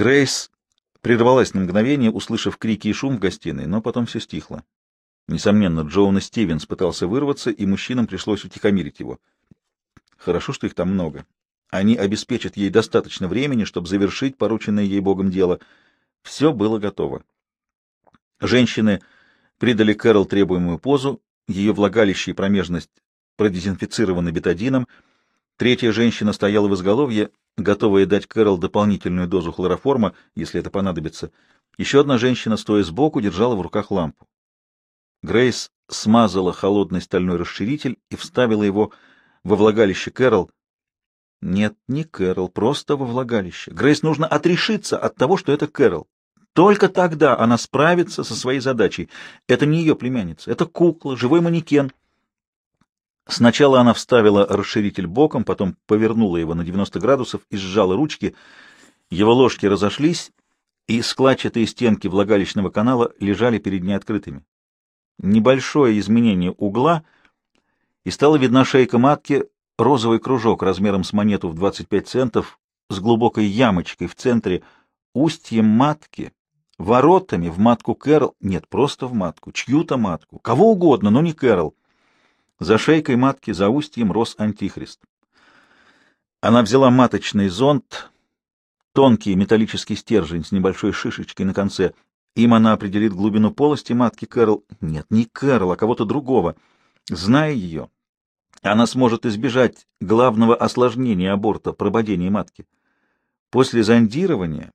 Грейс прервалась на мгновение, услышав крики и шум в гостиной, но потом все стихло. Несомненно, Джоуна Стивенс пытался вырваться, и мужчинам пришлось утихомирить его. Хорошо, что их там много. Они обеспечат ей достаточно времени, чтобы завершить порученное ей Богом дело. Все было готово. Женщины придали Кэрол требуемую позу, ее влагалище и промежность продезинфицированы бетадином, третья женщина стояла в изголовье, готовые дать Кэрол дополнительную дозу хлороформа, если это понадобится. Еще одна женщина, стоя сбоку, держала в руках лампу. Грейс смазала холодный стальной расширитель и вставила его во влагалище Кэрол. Нет, не Кэрол, просто во влагалище. Грейс нужно отрешиться от того, что это Кэрол. Только тогда она справится со своей задачей. Это не ее племянница, это кукла, живой манекен — Сначала она вставила расширитель боком, потом повернула его на 90 градусов и сжала ручки. Его ложки разошлись, и складчатые стенки влагалищного канала лежали перед ней открытыми. Небольшое изменение угла, и стала видна шейка матки, розовый кружок размером с монету в 25 центов, с глубокой ямочкой в центре, устьем матки, воротами в матку Кэрол, нет, просто в матку, чью-то матку, кого угодно, но не Кэрол. За шейкой матки, за устьем рос антихрист. Она взяла маточный зонт, тонкий металлический стержень с небольшой шишечкой на конце. Им она определит глубину полости матки Кэрол. Нет, не Кэрол, а кого-то другого. Зная ее, она сможет избежать главного осложнения аборта — прободения матки. После зондирования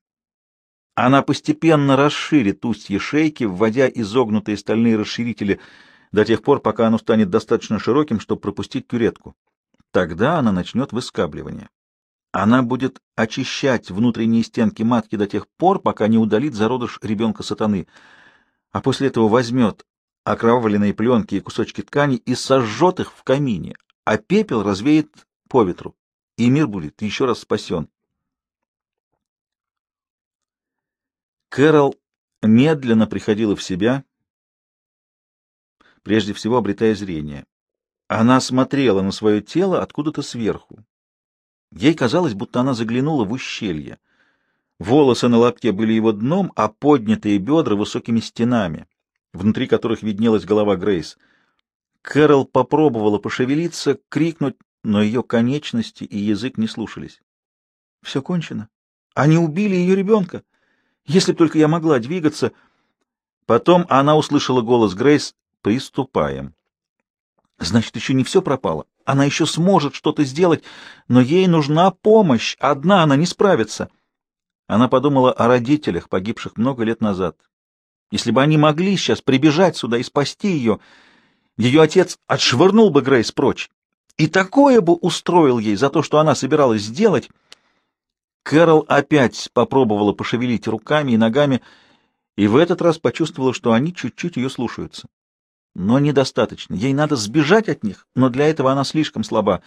она постепенно расширит устье шейки, вводя изогнутые стальные расширители — до тех пор, пока оно станет достаточно широким, чтобы пропустить кюретку. Тогда она начнет выскабливание. Она будет очищать внутренние стенки матки до тех пор, пока не удалит зародыш ребенка сатаны, а после этого возьмет окровавленные пленки и кусочки ткани и сожжет их в камине, а пепел развеет по ветру, и мир будет еще раз спасен. Кэрол медленно приходила в себя, прежде всего обретая зрение. Она смотрела на свое тело откуда-то сверху. Ей казалось, будто она заглянула в ущелье. Волосы на лапке были его дном, а поднятые бедра — высокими стенами, внутри которых виднелась голова Грейс. Кэрол попробовала пошевелиться, крикнуть, но ее конечности и язык не слушались. Все кончено. Они убили ее ребенка. Если б только я могла двигаться... Потом она услышала голос Грейс, «Приступаем». «Значит, еще не все пропало. Она еще сможет что-то сделать, но ей нужна помощь. Одна она не справится». Она подумала о родителях, погибших много лет назад. Если бы они могли сейчас прибежать сюда и спасти ее, ее отец отшвырнул бы Грейс прочь. И такое бы устроил ей за то, что она собиралась сделать. Кэрол опять попробовала пошевелить руками и ногами, и в этот раз почувствовала, что они чуть-чуть ее слушаются но недостаточно. Ей надо сбежать от них, но для этого она слишком слаба.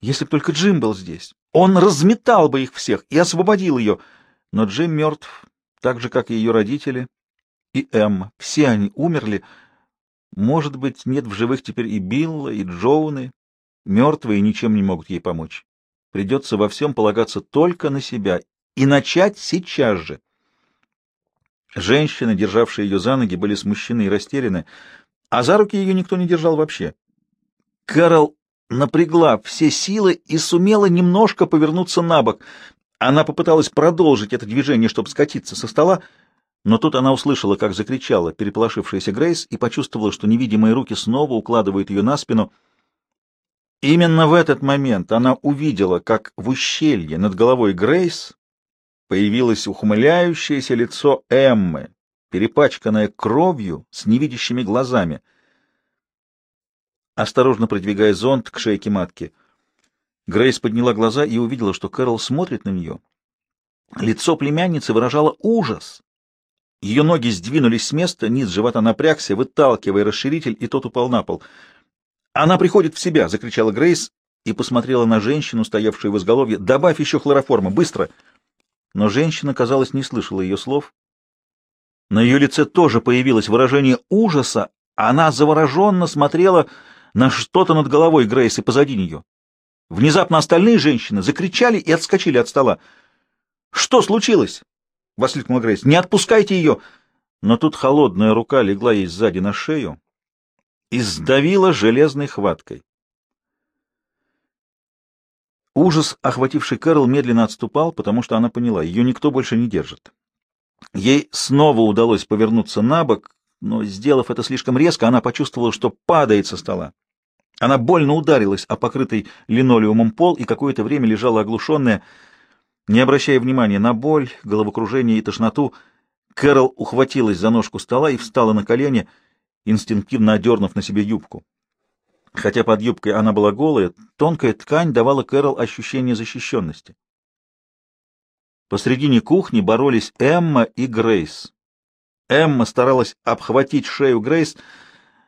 Если бы только Джим был здесь, он разметал бы их всех и освободил ее. Но Джим мертв, так же, как и ее родители, и Эмма. Все они умерли. Может быть, нет в живых теперь и Билла, и Джоуны. Мертвые ничем не могут ей помочь. Придется во всем полагаться только на себя и начать сейчас же. Женщины, державшие ее за ноги, были смущены и растеряны, а за руки ее никто не держал вообще. Кэрол напрягла все силы и сумела немножко повернуться на бок. Она попыталась продолжить это движение, чтобы скатиться со стола, но тут она услышала, как закричала переполошившаяся Грейс и почувствовала, что невидимые руки снова укладывают ее на спину. Именно в этот момент она увидела, как в ущелье над головой Грейс появилось ухмыляющееся лицо Эммы, перепачканная кровью с невидящими глазами. Осторожно продвигая зонт к шейке матки, Грейс подняла глаза и увидела, что Кэрол смотрит на нее. Лицо племянницы выражало ужас. Ее ноги сдвинулись с места, низ живота напрягся, выталкивая расширитель, и тот упал на пол. «Она приходит в себя!» — закричала Грейс и посмотрела на женщину, стоявшую в изголовье. «Добавь еще хлороформа! Быстро!» Но женщина, казалось, не слышала ее слов. На ее лице тоже появилось выражение ужаса. А она завороженно смотрела на что-то над головой Грейс и позади нее. Внезапно остальные женщины закричали и отскочили от стола. «Что случилось?» — воскликнула Грейс. «Не отпускайте ее!» Но тут холодная рука легла ей сзади на шею и сдавила железной хваткой. Ужас, охвативший Кэрол, медленно отступал, потому что она поняла, ее никто больше не держит. Ей снова удалось повернуться на бок, но, сделав это слишком резко, она почувствовала, что падает со стола. Она больно ударилась о покрытый линолеумом пол и какое-то время лежала оглушенная. Не обращая внимания на боль, головокружение и тошноту, Кэрол ухватилась за ножку стола и встала на колени, инстинктивно одернув на себе юбку. Хотя под юбкой она была голая, тонкая ткань давала Кэрол ощущение защищенности. Посредине кухни боролись Эмма и Грейс. Эмма старалась обхватить шею Грейс,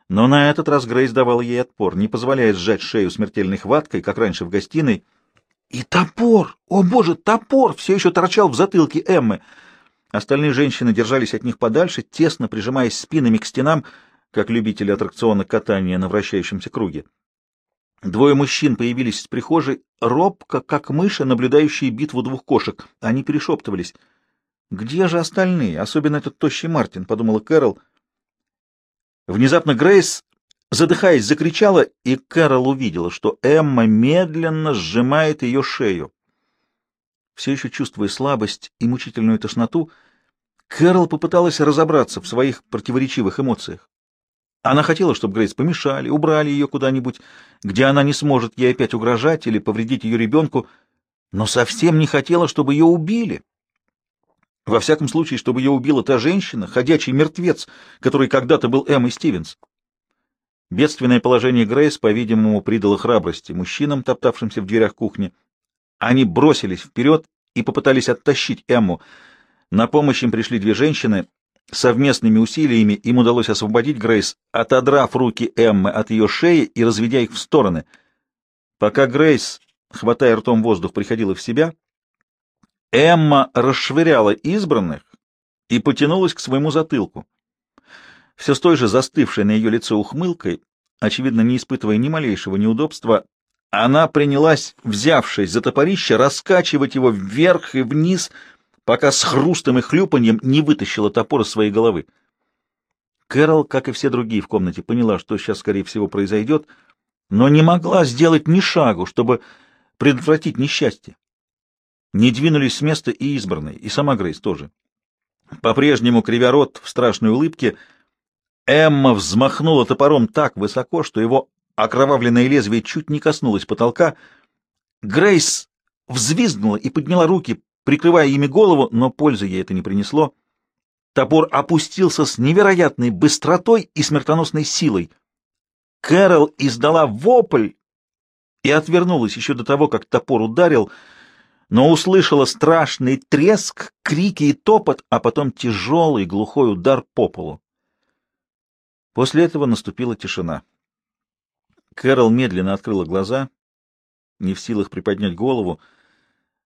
но на этот раз Грейс давала ей отпор, не позволяя сжать шею смертельной хваткой, как раньше в гостиной. И топор! О, боже, топор! Все еще торчал в затылке Эммы. Остальные женщины держались от них подальше, тесно прижимаясь спинами к стенам, как любители аттракциона катания на вращающемся круге. Двое мужчин появились в прихожей, робко, как мыши, наблюдающие битву двух кошек. Они перешептывались. «Где же остальные? Особенно этот тощий Мартин», — подумала Кэрол. Внезапно Грейс, задыхаясь, закричала, и Кэрол увидела, что Эмма медленно сжимает ее шею. Все еще чувствуя слабость и мучительную тошноту, Кэрол попыталась разобраться в своих противоречивых эмоциях. Она хотела, чтобы Грейс помешали, убрали ее куда-нибудь, где она не сможет ей опять угрожать или повредить ее ребенку, но совсем не хотела, чтобы ее убили. Во всяком случае, чтобы ее убила та женщина, ходячий мертвец, который когда-то был Эммой Стивенс. Бедственное положение Грейс, по-видимому, придало храбрости мужчинам, топтавшимся в дверях кухни. Они бросились вперед и попытались оттащить Эмму. На помощь им пришли две женщины. Совместными усилиями им удалось освободить Грейс, отодрав руки Эммы от ее шеи и разведя их в стороны. Пока Грейс, хватая ртом воздух, приходила в себя, Эмма расшвыряла избранных и потянулась к своему затылку. Все с той же застывшей на ее лице ухмылкой, очевидно, не испытывая ни малейшего неудобства, она принялась, взявшись за топорище, раскачивать его вверх и вниз — пока с хрустом и хлюпаньем не вытащила топор из своей головы. Кэрол, как и все другие в комнате, поняла, что сейчас, скорее всего, произойдет, но не могла сделать ни шагу, чтобы предотвратить несчастье. Не двинулись с места и избранные, и сама Грейс тоже. По-прежнему, кривя рот в страшной улыбке, Эмма взмахнула топором так высоко, что его окровавленное лезвие чуть не коснулось потолка. Грейс взвизгнула и подняла руки, прикрывая ими голову, но пользы ей это не принесло. Топор опустился с невероятной быстротой и смертоносной силой. Кэрол издала вопль и отвернулась еще до того, как топор ударил, но услышала страшный треск, крики и топот, а потом тяжелый глухой удар по полу. После этого наступила тишина. Кэрол медленно открыла глаза, не в силах приподнять голову,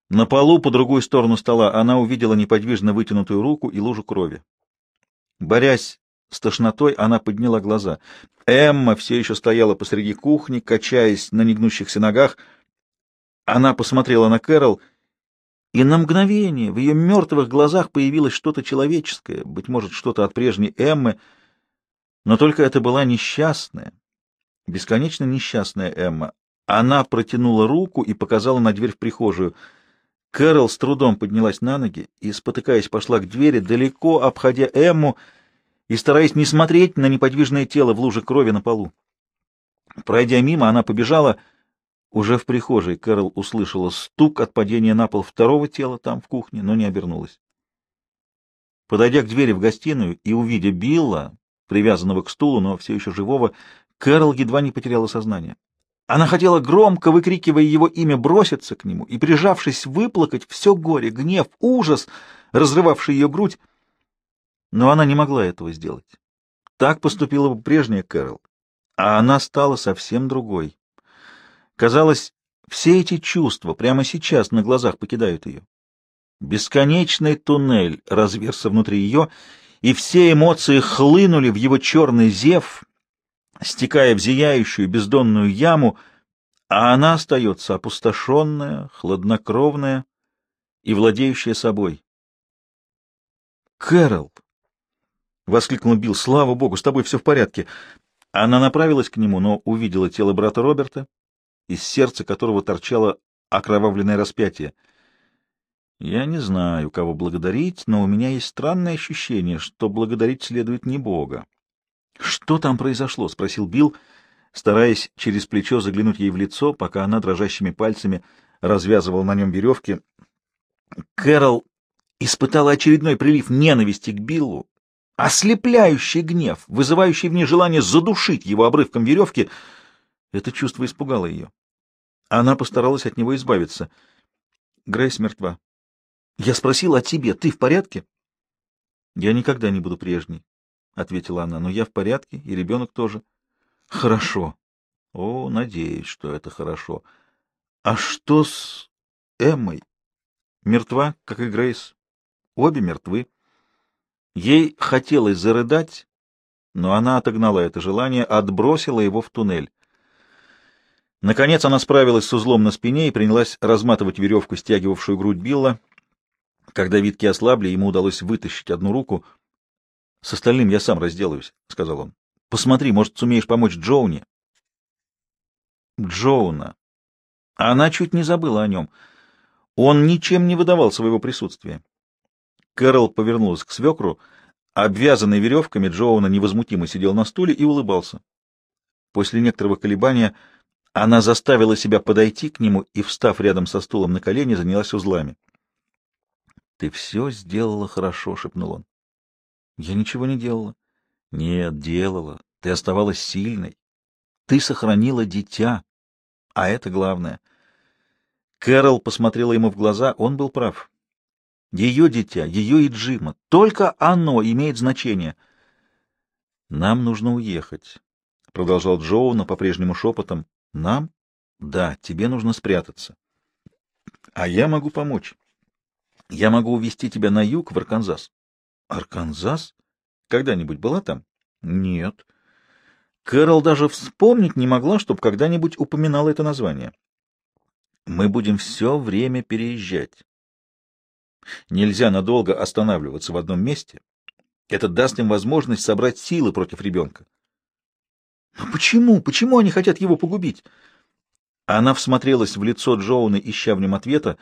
на полу по другую сторону стола она увидела неподвижно вытянутую руку и лужу крови. Борясь с тошнотой, она подняла глаза. Эмма все еще стояла посреди кухни, качаясь на негнущихся ногах. Она посмотрела на Кэрол, и на мгновение в ее мертвых глазах появилось что-то человеческое, быть может, что-то от прежней Эммы, но только это была несчастная, бесконечно несчастная Эмма. Она протянула руку и показала на дверь в прихожую — Кэрол с трудом поднялась на ноги и, спотыкаясь, пошла к двери, далеко обходя Эмму и стараясь не смотреть на неподвижное тело в луже крови на полу. Пройдя мимо, она побежала. Уже в прихожей Кэрол услышала стук от падения на пол второго тела там, в кухне, но не обернулась. Подойдя к двери в гостиную и увидя Билла, привязанного к стулу, но все еще живого, Кэрол едва не потеряла сознание. Она хотела громко, выкрикивая его имя, броситься к нему и, прижавшись, выплакать все горе, гнев, ужас, разрывавший ее грудь. Но она не могла этого сделать. Так поступила бы прежняя Кэрол, а она стала совсем другой. Казалось, все эти чувства прямо сейчас на глазах покидают ее. Бесконечный туннель разверся внутри ее, и все эмоции хлынули в его черный зев — стекая в зияющую бездонную яму, а она остается опустошенная, хладнокровная и владеющая собой. «Кэрол!» — воскликнул Билл. «Слава богу, с тобой все в порядке!» Она направилась к нему, но увидела тело брата Роберта, из сердца которого торчало окровавленное распятие. «Я не знаю, кого благодарить, но у меня есть странное ощущение, что благодарить следует не Бога», что там произошло? спросил Билл, стараясь через плечо заглянуть ей в лицо, пока она дрожащими пальцами развязывала на нем веревки. Кэрол испытала очередной прилив ненависти к Биллу, ослепляющий гнев, вызывающий в ней желание задушить его обрывком веревки. Это чувство испугало ее. Она постаралась от него избавиться. Грейс мертва. Я спросил о тебе. Ты в порядке? Я никогда не буду прежней, — ответила она, — но я в порядке, и ребенок тоже. — Хорошо. — О, надеюсь, что это хорошо. — А что с Эммой? — Мертва, как и Грейс. Обе мертвы. Ей хотелось зарыдать, но она отогнала это желание, отбросила его в туннель. Наконец она справилась с узлом на спине и принялась разматывать веревку, стягивавшую грудь Билла. Когда витки ослабли, ему удалось вытащить одну руку — с остальным я сам разделаюсь, — сказал он. — Посмотри, может, сумеешь помочь Джоуне? Джоуна. Она чуть не забыла о нем. Он ничем не выдавал своего присутствия. Кэрол повернулась к свекру. Обвязанный веревками, Джоуна невозмутимо сидел на стуле и улыбался. После некоторого колебания она заставила себя подойти к нему и, встав рядом со стулом на колени, занялась узлами. — Ты все сделала хорошо, — шепнул он. Я ничего не делала. Нет, делала. Ты оставалась сильной. Ты сохранила дитя. А это главное. Кэрол посмотрела ему в глаза, он был прав. Ее дитя, ее и Джима. Только оно имеет значение. Нам нужно уехать, продолжал Джоуна по-прежнему шепотом. Нам? Да, тебе нужно спрятаться. А я могу помочь. Я могу увезти тебя на юг, в Арканзас. Арканзас? Когда-нибудь была там? Нет. Кэрол даже вспомнить не могла, чтобы когда-нибудь упоминала это название. Мы будем все время переезжать. Нельзя надолго останавливаться в одном месте. Это даст им возможность собрать силы против ребенка. Но почему? Почему они хотят его погубить? Она всмотрелась в лицо Джоуна, ища в нем ответа,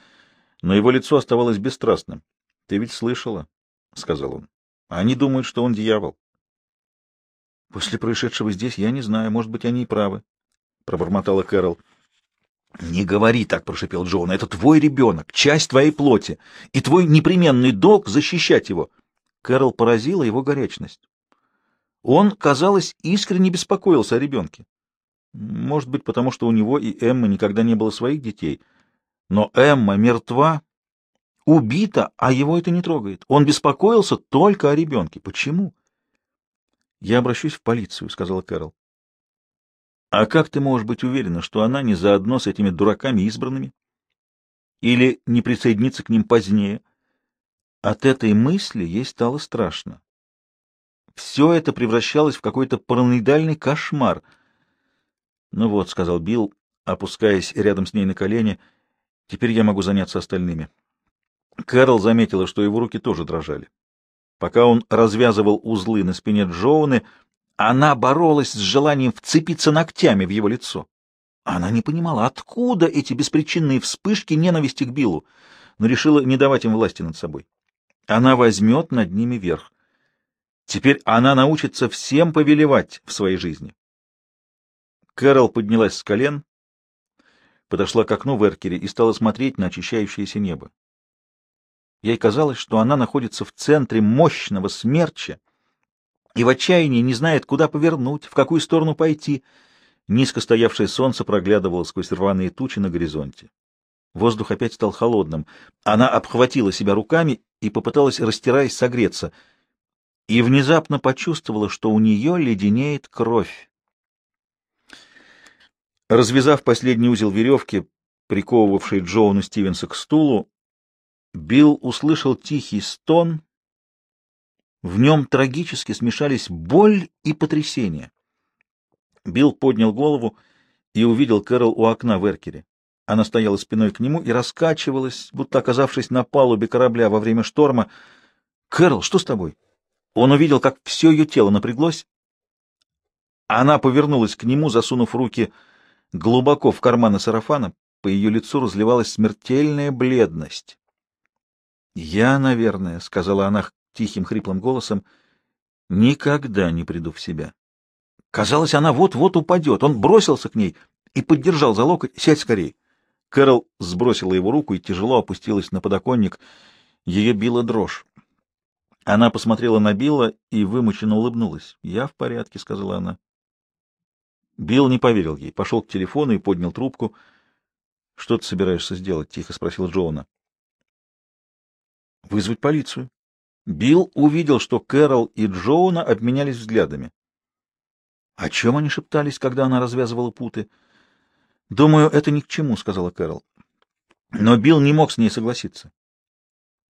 но его лицо оставалось бесстрастным. Ты ведь слышала? — сказал он. — Они думают, что он дьявол. — После происшедшего здесь я не знаю. Может быть, они и правы, — пробормотала Кэрол. — Не говори так, — прошипел Джоун. — Это твой ребенок, часть твоей плоти, и твой непременный долг — защищать его. Кэрол поразила его горячность. Он, казалось, искренне беспокоился о ребенке. Может быть, потому что у него и Эммы никогда не было своих детей. Но Эмма мертва, убита, а его это не трогает. Он беспокоился только о ребенке. Почему? Я обращусь в полицию, сказала Кэрол. А как ты можешь быть уверена, что она не заодно с этими дураками избранными? Или не присоединится к ним позднее? От этой мысли ей стало страшно. Все это превращалось в какой-то параноидальный кошмар. Ну вот, сказал Билл, опускаясь рядом с ней на колени, теперь я могу заняться остальными. Кэрол заметила, что его руки тоже дрожали. Пока он развязывал узлы на спине Джоуны, она боролась с желанием вцепиться ногтями в его лицо. Она не понимала, откуда эти беспричинные вспышки ненависти к Биллу, но решила не давать им власти над собой. Она возьмет над ними верх. Теперь она научится всем повелевать в своей жизни. Кэрол поднялась с колен, подошла к окну в эркере и стала смотреть на очищающееся небо. Ей казалось, что она находится в центре мощного смерча и в отчаянии не знает, куда повернуть, в какую сторону пойти. Низко стоявшее солнце проглядывало сквозь рваные тучи на горизонте. Воздух опять стал холодным. Она обхватила себя руками и попыталась, растираясь, согреться. И внезапно почувствовала, что у нее леденеет кровь. Развязав последний узел веревки, приковывавший Джоуна Стивенса к стулу, Билл услышал тихий стон. В нем трагически смешались боль и потрясение. Билл поднял голову и увидел Кэрол у окна в Эркере. Она стояла спиной к нему и раскачивалась, будто оказавшись на палубе корабля во время шторма. «Кэрол, что с тобой?» Он увидел, как все ее тело напряглось. Она повернулась к нему, засунув руки глубоко в карманы сарафана. По ее лицу разливалась смертельная бледность. Я, наверное, сказала она тихим хриплым голосом, никогда не приду в себя. Казалось, она вот-вот упадет. Он бросился к ней и поддержал за локоть. Сядь скорее. Кэрол сбросила его руку и тяжело опустилась на подоконник. Ее била дрожь. Она посмотрела на Билла и вымученно улыбнулась. «Я в порядке», — сказала она. Билл не поверил ей, пошел к телефону и поднял трубку. «Что ты собираешься сделать?» — тихо спросил Джона вызвать полицию. Билл увидел, что Кэрол и Джоуна обменялись взглядами. О чем они шептались, когда она развязывала путы? «Думаю, это ни к чему», — сказала Кэрол. Но Билл не мог с ней согласиться.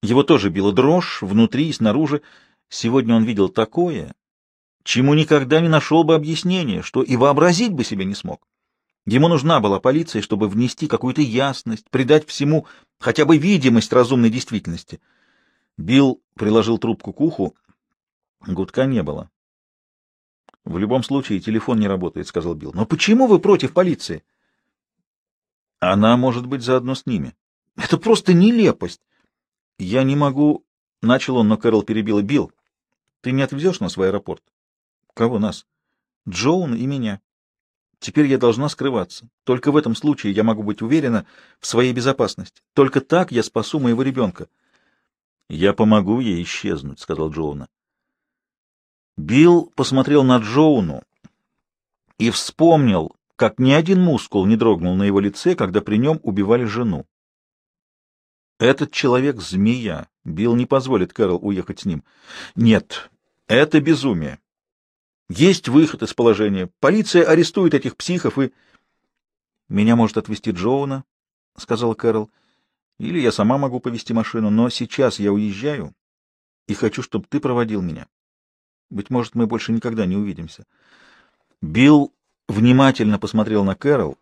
Его тоже била дрожь внутри и снаружи. Сегодня он видел такое, чему никогда не нашел бы объяснения, что и вообразить бы себе не смог. Ему нужна была полиция, чтобы внести какую-то ясность, придать всему хотя бы видимость разумной действительности — Билл приложил трубку к уху. Гудка не было. «В любом случае телефон не работает», — сказал Билл. «Но почему вы против полиции?» «Она может быть заодно с ними». «Это просто нелепость!» «Я не могу...» — начал он, но Кэрол перебила. «Билл, ты не отвезешь нас в аэропорт?» «Кого нас?» «Джоун и меня. Теперь я должна скрываться. Только в этом случае я могу быть уверена в своей безопасности. Только так я спасу моего ребенка». Я помогу ей исчезнуть, сказал Джоуна. Билл посмотрел на Джоуну и вспомнил, как ни один мускул не дрогнул на его лице, когда при нем убивали жену. Этот человек — змея. Билл не позволит Кэрол уехать с ним. Нет, это безумие. Есть выход из положения. Полиция арестует этих психов и... — Меня может отвезти Джоуна, — сказал Кэрол. — или я сама могу повезти машину, но сейчас я уезжаю и хочу, чтобы ты проводил меня. Быть может, мы больше никогда не увидимся. Билл внимательно посмотрел на Кэрол.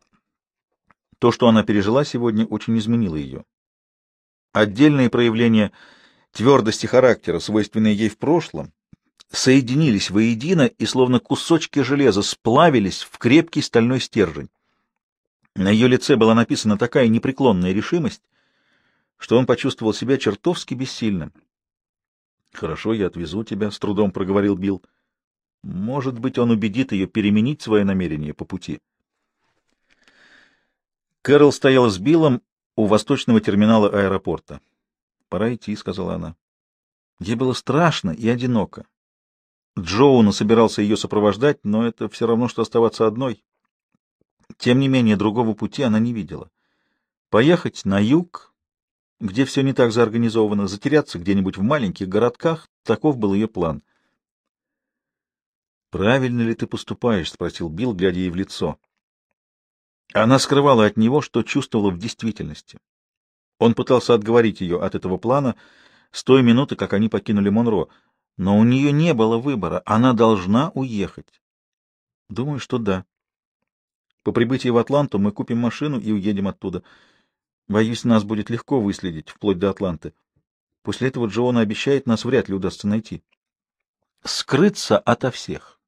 То, что она пережила сегодня, очень изменило ее. Отдельные проявления твердости характера, свойственные ей в прошлом, соединились воедино и словно кусочки железа сплавились в крепкий стальной стержень. На ее лице была написана такая непреклонная решимость, что он почувствовал себя чертовски бессильным. «Хорошо, я отвезу тебя», — с трудом проговорил Билл. «Может быть, он убедит ее переменить свое намерение по пути». Кэрол стояла с Биллом у восточного терминала аэропорта. «Пора идти», — сказала она. Ей было страшно и одиноко. Джоуна собирался ее сопровождать, но это все равно, что оставаться одной. Тем не менее, другого пути она не видела. Поехать на юг, где все не так заорганизовано, затеряться где-нибудь в маленьких городках, таков был ее план. «Правильно ли ты поступаешь?» — спросил Билл, глядя ей в лицо. Она скрывала от него, что чувствовала в действительности. Он пытался отговорить ее от этого плана с той минуты, как они покинули Монро, но у нее не было выбора, она должна уехать. Думаю, что да. По прибытии в Атланту мы купим машину и уедем оттуда. Боюсь, нас будет легко выследить, вплоть до Атланты. После этого Джоона обещает, нас вряд ли удастся найти. Скрыться ото всех.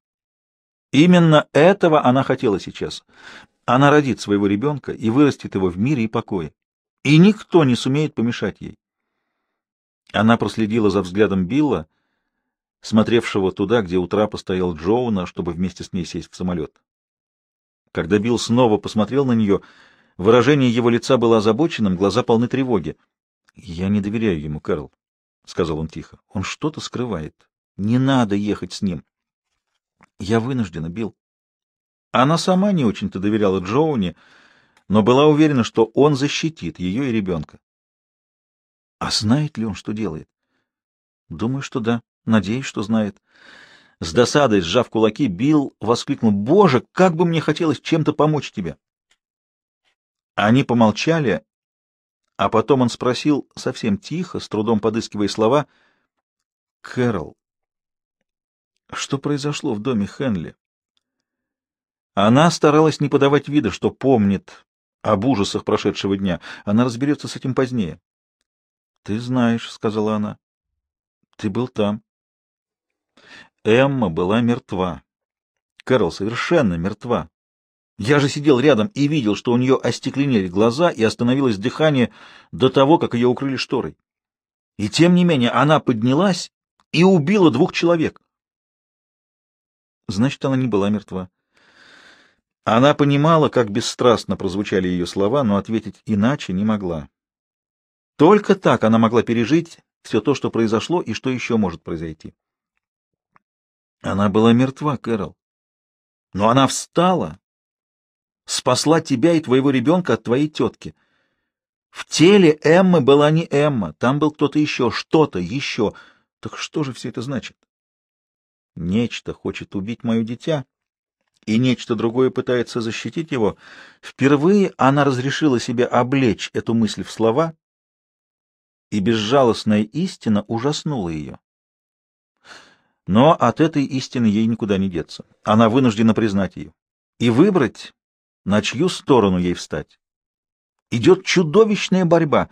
Именно этого она хотела сейчас. Она родит своего ребенка и вырастет его в мире и покое. И никто не сумеет помешать ей. Она проследила за взглядом Билла, смотревшего туда, где у трапа стоял Джоуна, чтобы вместе с ней сесть в самолет. Когда Билл снова посмотрел на нее, — Выражение его лица было озабоченным, глаза полны тревоги. «Я не доверяю ему, Кэрол», — сказал он тихо. «Он что-то скрывает. Не надо ехать с ним». «Я вынуждена, Билл». Она сама не очень-то доверяла Джоуни, но была уверена, что он защитит ее и ребенка. «А знает ли он, что делает?» «Думаю, что да. Надеюсь, что знает». С досадой, сжав кулаки, Билл воскликнул. «Боже, как бы мне хотелось чем-то помочь тебе!» Они помолчали, а потом он спросил совсем тихо, с трудом подыскивая слова, «Кэрол, что произошло в доме Хенли?» Она старалась не подавать вида, что помнит об ужасах прошедшего дня. Она разберется с этим позднее. — Ты знаешь, — сказала она. — Ты был там. Эмма была мертва. Кэрол совершенно мертва. Я же сидел рядом и видел, что у нее остекленели глаза и остановилось дыхание до того, как ее укрыли шторой. И тем не менее она поднялась и убила двух человек. Значит, она не была мертва. Она понимала, как бесстрастно прозвучали ее слова, но ответить иначе не могла. Только так она могла пережить все то, что произошло и что еще может произойти. Она была мертва, Кэрол. Но она встала спасла тебя и твоего ребенка от твоей тетки. В теле Эммы была не Эмма, там был кто-то еще, что-то еще. Так что же все это значит? Нечто хочет убить мое дитя, и нечто другое пытается защитить его. Впервые она разрешила себе облечь эту мысль в слова, и безжалостная истина ужаснула ее. Но от этой истины ей никуда не деться. Она вынуждена признать ее и выбрать на чью сторону ей встать. Идет чудовищная борьба,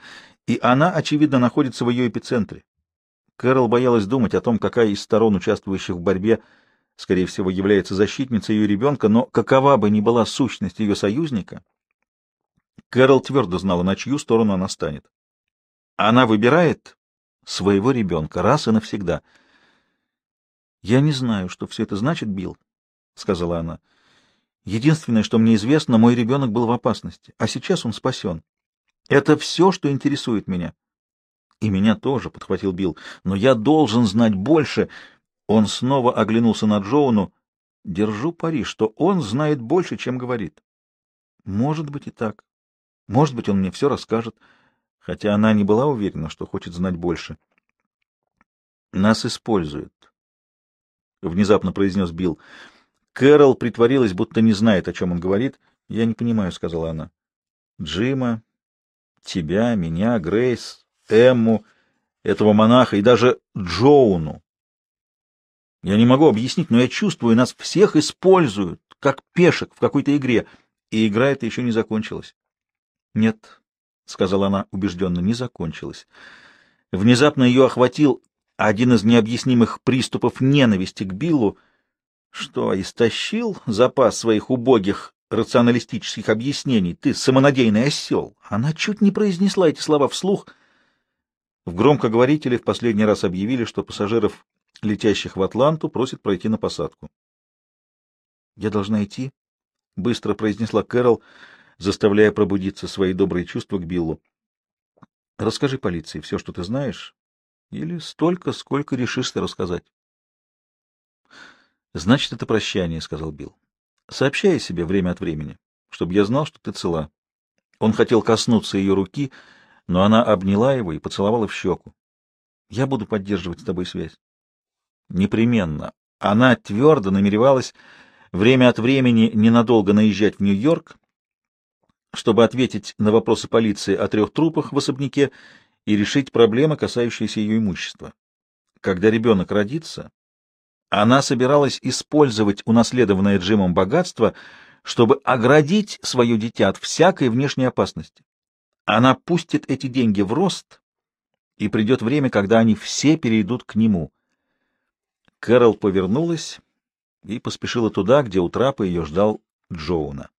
и она, очевидно, находится в ее эпицентре. Кэрол боялась думать о том, какая из сторон, участвующих в борьбе, скорее всего, является защитницей ее ребенка, но какова бы ни была сущность ее союзника, Кэрол твердо знала, на чью сторону она станет. Она выбирает своего ребенка раз и навсегда. «Я не знаю, что все это значит, Билл», — сказала она. Единственное, что мне известно, мой ребенок был в опасности, а сейчас он спасен. Это все, что интересует меня. И меня тоже, — подхватил Билл, — но я должен знать больше. Он снова оглянулся на Джоуну. Держу пари, что он знает больше, чем говорит. Может быть и так. Может быть, он мне все расскажет, хотя она не была уверена, что хочет знать больше. Нас используют, — внезапно произнес Билл. Кэрол притворилась, будто не знает, о чем он говорит. «Я не понимаю», — сказала она. «Джима, тебя, меня, Грейс, Эмму, этого монаха и даже Джоуну. Я не могу объяснить, но я чувствую, нас всех используют, как пешек в какой-то игре, и игра эта еще не закончилась». «Нет», — сказала она убежденно, — «не закончилась». Внезапно ее охватил один из необъяснимых приступов ненависти к Биллу, что, истощил запас своих убогих рационалистических объяснений? Ты самонадеянный осел! Она чуть не произнесла эти слова вслух. В громкоговорителе в последний раз объявили, что пассажиров, летящих в Атланту, просят пройти на посадку. — Я должна идти? — быстро произнесла Кэрол, заставляя пробудиться свои добрые чувства к Биллу. — Расскажи полиции все, что ты знаешь, или столько, сколько решишь ты рассказать. «Значит, это прощание», — сказал Билл. «Сообщай себе время от времени, чтобы я знал, что ты цела». Он хотел коснуться ее руки, но она обняла его и поцеловала в щеку. «Я буду поддерживать с тобой связь». Непременно. Она твердо намеревалась время от времени ненадолго наезжать в Нью-Йорк, чтобы ответить на вопросы полиции о трех трупах в особняке и решить проблемы, касающиеся ее имущества. Когда ребенок родится, она собиралась использовать унаследованное Джимом богатство, чтобы оградить свое дитя от всякой внешней опасности. Она пустит эти деньги в рост, и придет время, когда они все перейдут к нему. Кэрол повернулась и поспешила туда, где у трапа ее ждал Джоуна.